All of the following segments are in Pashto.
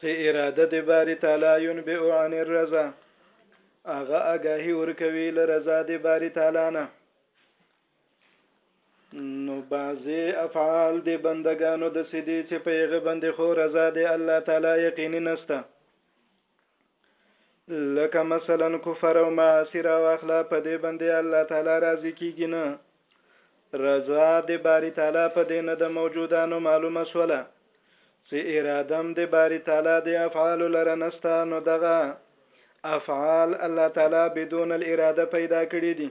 په اراده د باری تعالی ينبئ عن الرضا هغه اگاهی ورکوي له رضا د باری تعالی نه نو بعضی افعال د بندگانو د سیدی چې په یغه بندې خو رضا د الله تعالی یقیني نسته لکه مثلا کفر او معاصی را واخله په دې باندې الله تعالی راضي کیږي نه رضا د باری تعالی په دې نه د موجودانو معلومه سوله چې ارادم د باری تعالی د افعال لره نستا نو دغه افعال الله تعالی بدون الاراده پیدا کړی دي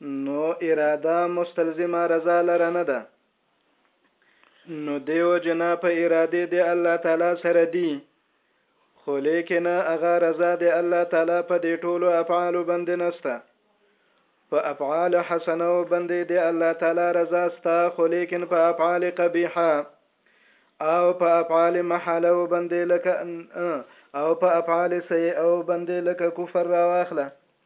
نو اراده مستلزمه رضا لره نه ده نو دیو جنا په اراده دی الله تعالی سره دی خو لیکنه هغه رضا دی الله تعالی په دې ټولو افعال باندې نسته په افعال حسنه باندې دی الله تعالی رضا ستا خو لیکن په افعال قبیحه او په افعال محاله باندې لکه او په افعال سیئه باندې لکه کفر راواخله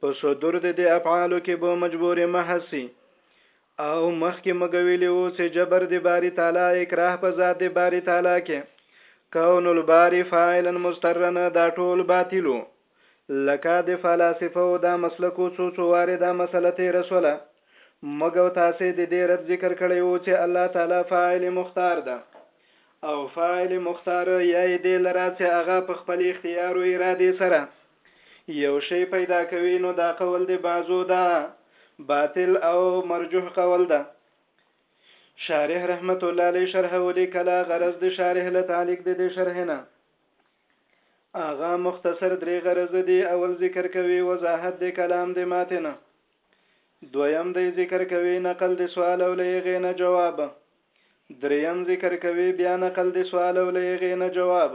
په صدور د دې افعالو کې به مجبور محسی او مخکې مګویلی وو چې جبر د باری تعالی اکراه په ذات د باری تعالی کې کون الباری فاعلا مسترنا دا ټول باطلو لکه د فلاسفه او دا مسلکو څو څو واره دا مسله تیر سوله مګو تاسو د دې رد ذکر کړی وو چې الله تعالی فاعل مختار ده او فاعل مختار یې دې لرا چې هغه په خپل اختیار او اراده سره یو شی پیدا کوي نو دا قول د بعضو دا باطل او مرجوح قول ده شارح رحمت الله علی شرح ولیکلا غرض د شارح له تعلق د دې شرح نه اغا مختصر درې غرض دي اول ذکر کوي وضاحت د کلام د ماتنه دویم دی ذکر کوي نقل د سوال او لېغې نه جواب دریم ذکر کوي بیا نقل د سوال او لېغې نه جواب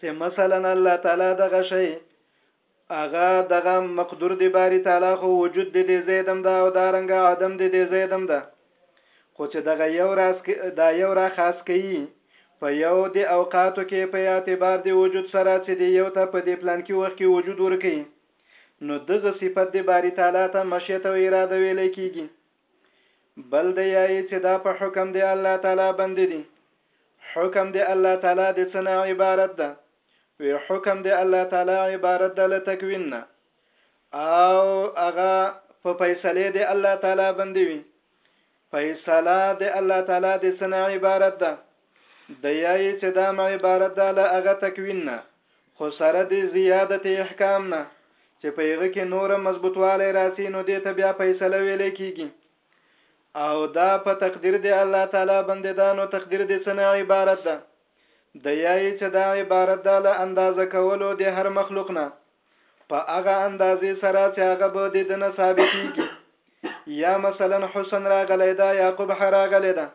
چې مثلا الله تعالی دغه شی اغه دغه مقدور دی باری تعالی خو وجود دی دی زیدم دا او دارنګ عدم دی دی زیدم دا خو چې دغه یو راس دا یو را خاص کوي په یو د اوقاتو کې په اعتبار دی وجود سره چې دی یو ته په دې پلان کې وخت کې وجود ورکي نو دغه صفت دی باری تعالی ته مشیت او اراده ویل کیږي بل دی یای چې دا په حکم دی الله تعالی باندې دي حکم دی الله تعالی د څنګه عبارت ده وی حکم دی الله تعالی عبارت ده لتکوین نه او هغه په فیصله دی الله تعالی باندې وي فیصله دی الله تعالی د څنګه عبارت ده د یا یې چې دا عبارت ده له هغه تکوین نه خو سره د زیادت احکام نه چې په هغه کې نور مضبوطوالی راسي نو دې ته بیا فیصله ویل کیږي او دا په تقدیر دی الله تعالی بنددانو تقدیر دې څنګه عبارت ده د یای چې دا عبارت ده له اندازه کولو د هر مخلوق نه په هغه اندازې سره چې هغه به د دنه ثابتېږي یا مثلا حسن راغلی دا یا قبح راغلی دا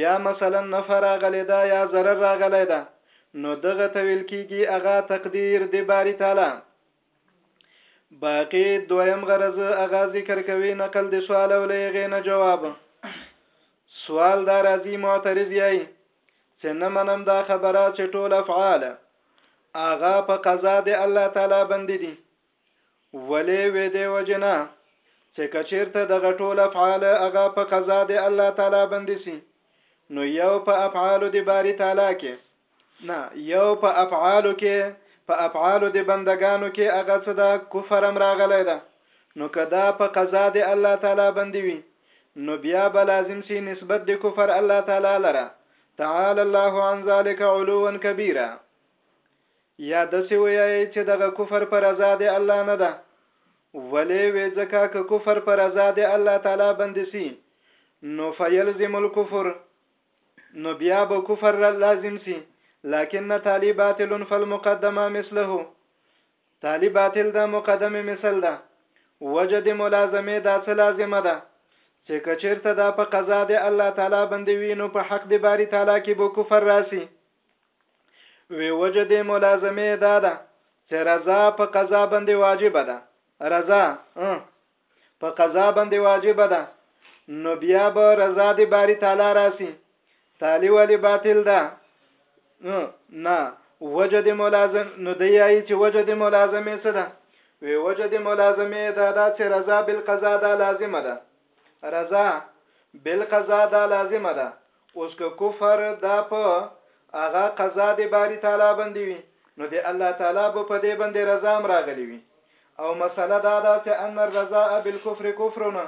یا مثلا نفع راغلې ده یا ضرر راغلی ده نو دغه ته ویل کیږي هغه تقدیر دی باری تعالی باقی دویم غرض هغه ذکر کوي نقل د سوال او لغې نه جواب سوال دا راځي معترض یی چې نه منم دا خبره چې ټول افعال اغا په قضا د الله تعالی باندې دي ولې وې دې وجنه چې کچیرته دغه ټول افعال هغه په قضا د الله تعالی باندې سي نو یو په افعال د باری تعالی کې نه یو په افعال کې په افعال د بندگانو کې هغه څه ده کفر امر غلې ده نو کدا په قضا د الله تعالی باندې وي نو بیا به لازم سي نسبت د کفر الله تعالی لره تعالی الله عن ذلك علوا كبيرا یا دسې ویایې چې دغه کفر په رضا د الله نه ده ولې وې ځکه که کفر په رضا د الله تعالی باندې سي نو فیلزم الکفر نو بیا به کفر لازم سي لكن تالي باطل فالمقدمه مثله تالي باطل دا مقدمه مثل ده وجد ملازمه دا څه لازمه ده چې کچیرته دا په قضا د الله تعالی باندې وي نو په حق د باری تعالی کې به کفر راسي وی وجه د ملازمه دا ده چې رضا په قضا باندې واجب ده رضا په قضا باندې واجب ده نو بیا به رضا د باری تعالی راسي تعالی ولی باطل ده نه وجه د ملازم نو دی یی چې وجه د ملازمه څه ده وی وجه د ملازمه دا ده چې رضا بالقضا دا لازمه ده رضا بالقضا دا لازمه ده اوس که کفر دا په هغه قضا د باری تعالی باندې وي نو د الله تعالی به په دې باندې رضا هم راغلی وي او مسله دا ده چې ان الرضاء بالکفر کفرنا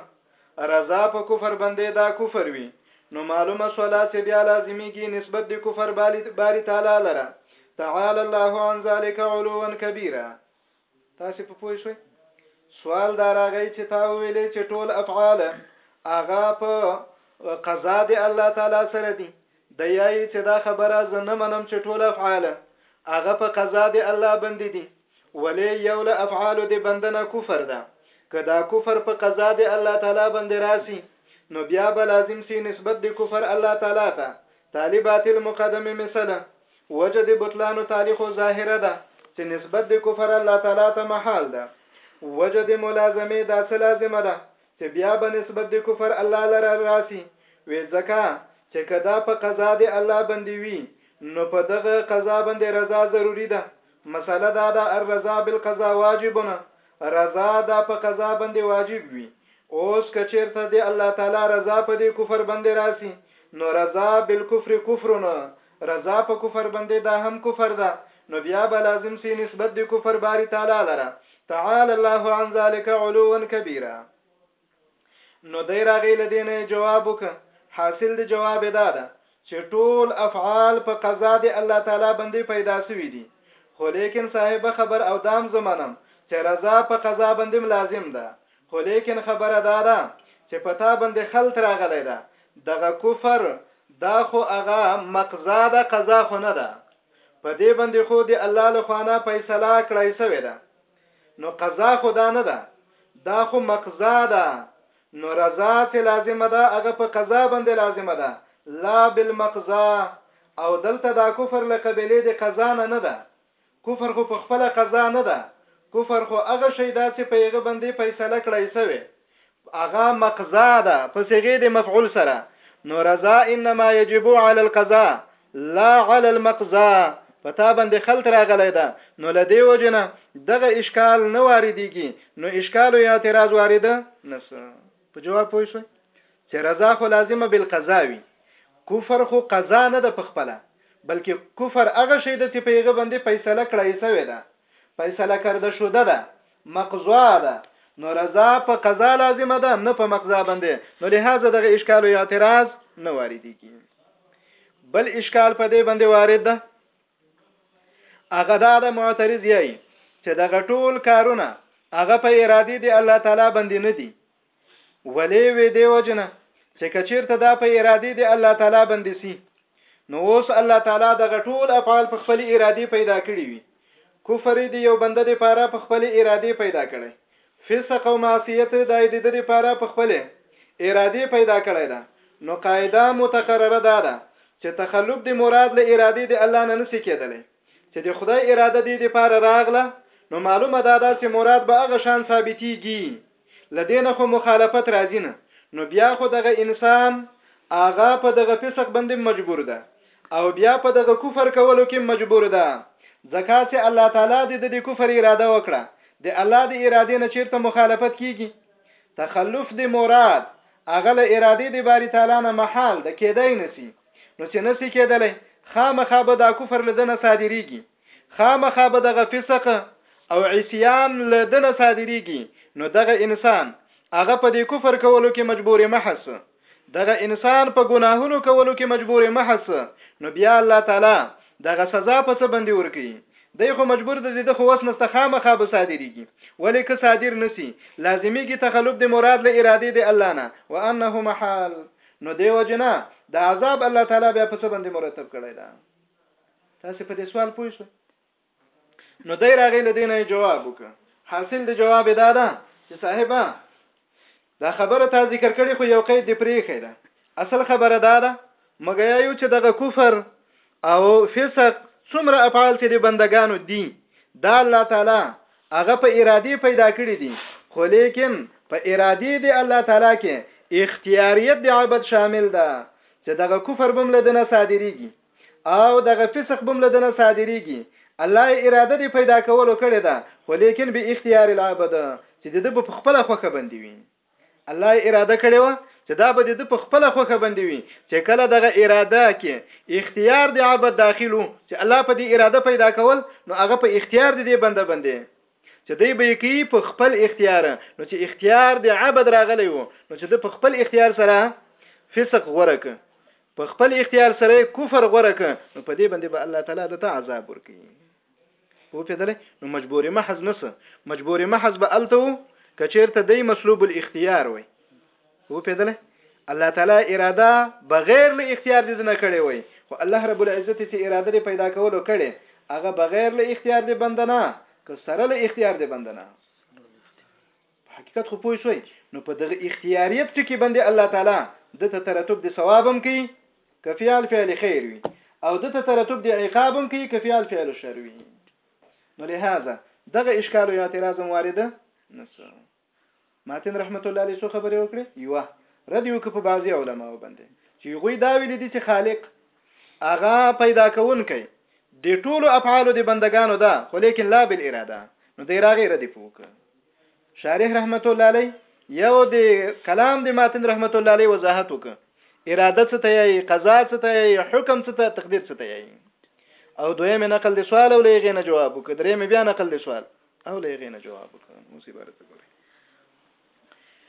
رضا په کفر باندې دا کفر وي نو معلومه سولا چې بیا لازمیږي نسبت د کفر باری تعالی لره تعالی الله عن ذلك علوا كبيرا تاسې په پوه شوئ؟ سوال دا راغی چې تا وویلې چې ټول افعال هغه په قضا د الله تعالی سره دي د یایي چې دا خبره زه نه منم چې ټول افعال هغه په قضا د الله بندي دي ولې یو له افعالو د بندنه کفر ده که دا کفر په قضا د الله تعالی باندې راسي نو بیا به لازم سي نسبت د کفر الله تعالی ته طالب باطل مقدمه مثلا وجه د بطلان تعالی خو ظاهره ده چې نسبت د کفر الله تعالی ته محال ده وجه د ملازمه دا څه لازمه ده چې بیا به نسبت د کفر الله لره راسي وې ځکه چې کدا په قضا د الله باندې وي نو په دغه قضا باندې رضا ضروری ده مسله دا ده الرضا بالقضا واجبنا رضا دا په قضا باندې واجب وي اوس کچیرته د الله تعالی رضا په دې کفر باندې راسي نو رضا بالکفر کفرنا رضا په کفر بندې دا هم کفر ده نو بیا به لازم سی نسبت د کفر باری تعالی لره تعالی الله عن ذلك علوا کبیره نو دی راغی لدینه جواب وک حاصل د جواب دا ده چې ټول افعال په قضا د الله تعالی بندې پیدا سوي دي خو لیکن صاحب خبر او دام زمانم چې رضا په قضا بندم لازم ده خو ليکن خبره دا ده چې په تا بندې خلط راغلی ده دغه کفر دا خو هغه مقضا ده قضا خو نه ده په دې بندې خو دې الله له خوانه فيصله کړای سوې ده نو قضا خو دا نه ده دا خو مقضا ده نو رضا چې لازمه ده هغه په قضا بندې لازمه ده لا بالمقضا او دلته دا کفر له قبيلې د قضا نه نه ده کفر خو په خپله قضا نه ده کفر خو هغه شی ده چه په هغه بندې فیصله کړای شوې هغه مقضا ده په صیغې د مفعول سره نو رضا انما یجب علی القضا لا علی المقضا په تا باندې خلط راغلی ده نو له دې وجې نه دغه اشکال نه واردیږي نو اشکال یا اعتراض وارد نه سو په جواب پوه شوي چې رضا خو لازمه بالقضا وي کفر خو قضا نه ده په خپله بلکې کفر هغه شی ده چې په هغه باندې فیصله کړای شوې ده فیصله کرده شوده ده مقضا ده نو رضا په قضا لازمه ده نه په مقضا باندې نو لهدا دغه اشکال او اعتراض نه واردېږي بل اشکال په دې باندې وارد ده هغه دا د معترض یی چې دغه ټول کارونه هغه په ارادي دی الله تعالی باندې نه دي ولې وې دی وجنه چې کچیرته دا په ارادي دی الله تعالی باندې سي نو اوس الله تعالی دغه ټول افعال په خپل ارادي پیدا کړی وي کفر دی یو بنده دی پاره په خپل ارادي پیدا کړي فسق او معصیت دایدده لپاره په خپلې ارادې پیدا کړی ده نو قاعده متقرره دا ده چې تخلف د مراد له ارادې د الله نه نسي کیدلی چې د خدای اراده دې لپاره راغله نو معلومه دا ده چې مراد به هغه شان ثابتیږي له دې نه خو مخالفت راځي نه نو بیا خو دغه انسان هغه په دغه فسق باندې مجبور ده او بیا په دغه کفر کولو کې مجبور ده ځکه چې الله تعالی د دې کفر اراده وکړه د الله د ارادې نه چیرته مخالفت کیږي تخلف د مراد اغه له ارادې د باری تعالی نه محال د کېدای نسی نو چې نسی کېدلی خامخا به دا کفر لدنه صادریږي خامخا به دغه فسق او عصيان لدنه صادریږي نو دغه انسان هغه په دې کفر کولو کې مجبور محس دغه انسان په ګناهونو کولو کې مجبور محس نو بیا الله تعالی دغه سزا په څه باندې ورکي دی خو مجبور د دې خو وس نسته خامخا به صادریږي ولې که صادر نسی لازمیږي تخلف د مراد له اراده دی الله نه وانه محال نو دی وجنا د عذاب الله تعالی بیا په څه باندې مرتب کړی دا تاسو په دې سوال پوه شئ نو دای راغی له دینه جواب وکړ حاصل د جواب دا ده چې صاحبہ دا خبره تا ذکر کړي خو یو قید دی پریخې ده اصل خبره دا ده مګیا یو چې دغه کفر او فسق څومره افعال چې د بندگانو دي دا الله تعالی هغه په ارادي پیدا کړی دي خو لیکن په ارادي دی الله تعالی کې اختیاریت د عبادت شامل ده چې دغه کفر بم له دنه صادریږي او دغه فسق بم له دنه صادریږي الله یې اراده دې پیدا کولو کړې ده خو لیکن به اختیار العبد چې د ده په خپل خوخه بندي وي الله یې اراده کړې و چې دا به د ده په خپل خوخه بندي وي چې کله دغه اراده کې اختیار د عبد داخلو چې الله په دې اراده پیدا کول نو هغه په اختیار دې بنده بندي چې دی به کی په خپل اختیار نو چې اختیار د عبد راغلی وو نو چې د په خپل اختیار سره فسق غورک په خپل اختیار سره یې کفر غوره کړ نو په دې باندې به الله تعالی د تا عذاب ورکړي په پیدلې نو مجبور محض نه سه مجبور محض به الته وو کچیرته دی مسلوب الاختیار وي په پیدلې الله تعالی اراده بغیر له اختیار دې نه کړي وي خو الله رب العزت چې اراده دې پیدا کولو کړي هغه بغیر له اختیار دې بندنه که سره له اختیار دې بندنه په حقیقت خو پوه شوی نو په دغه اختیاریت ټکی باندې الله تعالی د ته ترتب د ثواب هم کوي که فعل فعل خیر وي او د ته ترتب د عقاب هم کوي که فعل فعل شر وي نو لهذا دغه اشکال او اعتراض هم وارد نسو ماتن رحمت الله علیه سو خبرې وکړي یو رد یو که په بعضي علماو باندې چې غوي دا ویل دي چې خالق اغا پیدا کون کوي د ټولو افعال د بندگانو ده خو لیکن لا بالاراده نو دی راغی ردی پوک شارح رحمت الله علی یو د کلام د ماتن رحمت الله علی وضاحت وک اراده څه ته یی قضا څه ته یی حکم څه ته تقدیر څه ته یی او دویم نقل د سوال او لغې نه جواب وک درې مې بیا نقل د سوال او لغې نه جواب وک اوس عبارت وګورئ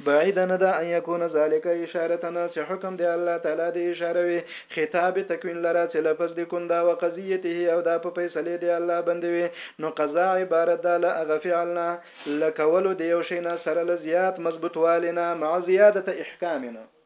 بعيده نه ده ان يکون ذلک اشارتنا چې حکم د الله تعالی دې اشاره وي خطاب تکوين لره چې لفظ د کن ده وقضيته او دا په فيصلې د الله باندې وي نو قضا عبارت ده له هغه فعل نه له کولو د يو شي نه سره له زيات مضبوطوالي نه مع زيادة احکام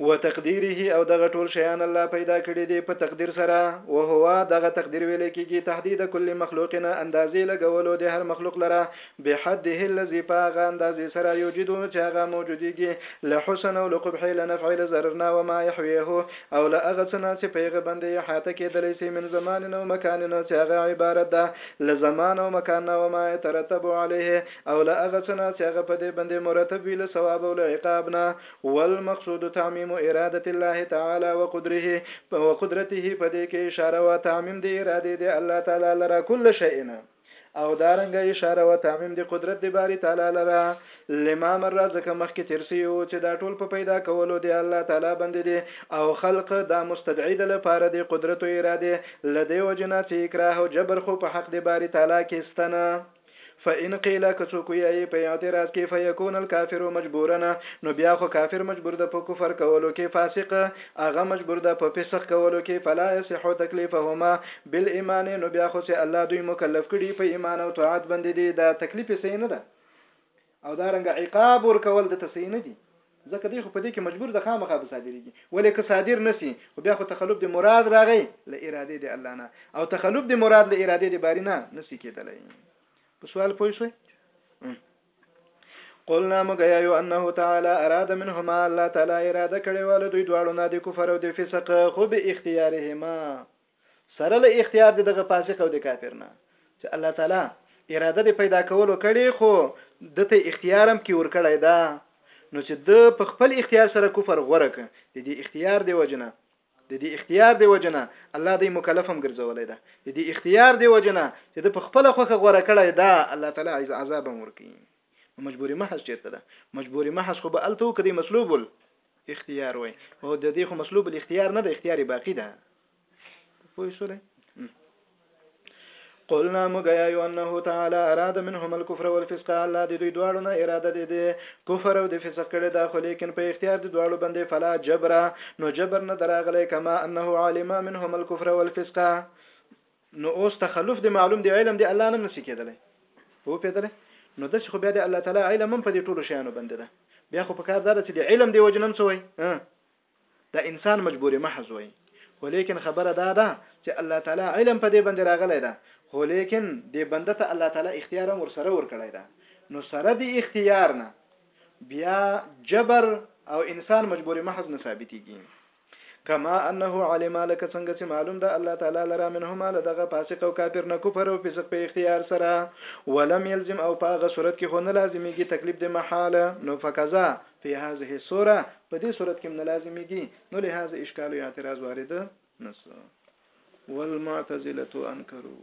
وتقدیره او دغه ټول شیان الله پیدا کړي دي په تقدیر سره وهو دغه تقدیر ویل کیږي تحدید کل مخلوق نه اندازې لګولو د هر مخلوق لره بحده الذي فاغ اندازې سره یوجد چې هغه موجودیږي له حسن او لقبح له نفع له ضرر نه و ما يحويه او له هغه څه نه چې پیغه باندې احاطه کېدلی سي من زمان او مکان نه چې هغه عبارت ده له زمان او مکان نه و ما يترتب عليه او له هغه څه نه چې هغه په دې بندې مرتب وي له ثواب او له عقاب نه والمقصود تعمیم اراده الله تعالی وقدره وقدرته په دې کې اشاره و تعمیم د اراده د الله تعالی لره کل شیء نه او دارنګه اشاره و تعمیم د قدرت د باری تعالی لره لما مر ځکه مخکې ترسی او چې دا ټول په پیدا کولو دی الله تعالی باندې دی او خلق دا مستدعی د لپاره دی قدرت او اراده لدی وجنا چې اکراه او جبر خو په حق د باری تعالی کې ستنه فإن قيل که څوک ویایي په اعتراض کې فیکون الکافر مجبورا نو بیا خو کافر مجبور ده په کفر کولو کې فاسق هغه مجبور ده په فسق کولو کې فلا يصح تکلیفهما بالایمان نو بیا خو چې الله دوی مکلف کړي په ایمان او طاعت باندې دي دا تکلیف یې صحیح نه ده او دا رنګ عقاب ورکول د تصحیح نه دي ځکه دی خو په دې کې مجبور د خامخا به صادرېږي ولې که صادر نسی خو بیا خو تخلف د مراد راغی له اراده د الله نه او تخلف د مراد له اراده د باری نه نسی کېدلی په سوال پوه شئ قلنا مګیا یو انه تعالی اراد منهما الله تعالی اراده کړې ول دوی دواړو نه د کفر او د فسق خو به اختیارهما سره له اختیار د دغه فاسق او د کافر نه چې الله تعالی اراده د پیدا کولو کړي خو دته اختیار هم کی ورکړی دا نو چې د په خپل اختیار سره کفر غوره ک د دې اختیار دی وجنه د دې اختیار دی وجنه الله دې مکلفم ګرځولې ده د دې اختیار دی وجنه چې د خپل خوخه غوړه کړی دا الله تعالی عز عذاب ورکی مجبوری محض چیرته ده مجبوری محض خو به الته کدی مسلوب ول اختیار وای او د دې خو مسلوب الاختیار نه د اختیار باقی ده پوه شو لای قلنا مګیا یو انه تعالی اراده منهم الكفر والفسق الله دې دوی دواړو نه اراده دې دې کفر او د فسق کړي دا خو لیکن په اختیار دې دواړو باندې فلا جبر نو جبر نه دراغله کما انه علم منهم الكفر والفسق نو اوس تخلف د معلوم دی علم دی الله نه نسی کېدلی پوه پېدلی نو داسې خو بیا د الله تعالی علم هم په دې ټولو شیانو باندې ده بیا خو په کار دا ده چې د علم دی وجنم څه وای دا انسان مجبور محض وای خو لیکن خبره دا ده چې الله تعالی علم په دې باندې راغلی ده خو لیکن د بنده ته الله تعالی اختیار هم ورسره ورکړی ده نو سره د اختیار نه بیا جبر او انسان مجبور محض نه ثابتېږي کما انه علم لکه څنګه چې معلوم ده الله تعالی لرا منهما له دغه فاسق او کافر نه کفر او فسق په اختیار سره ولم يلزم او په هغه صورت کې خو نه لازميږي تکلیف د محاله نو فقزا فی هذه السوره په دې صورت کې نه لازميږي نو لهذا اشکال او اعتراض وارد نسو والمعتزله انکروا